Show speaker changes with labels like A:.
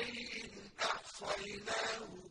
A: شَيْءٍ أَحْصَيْنَاهُ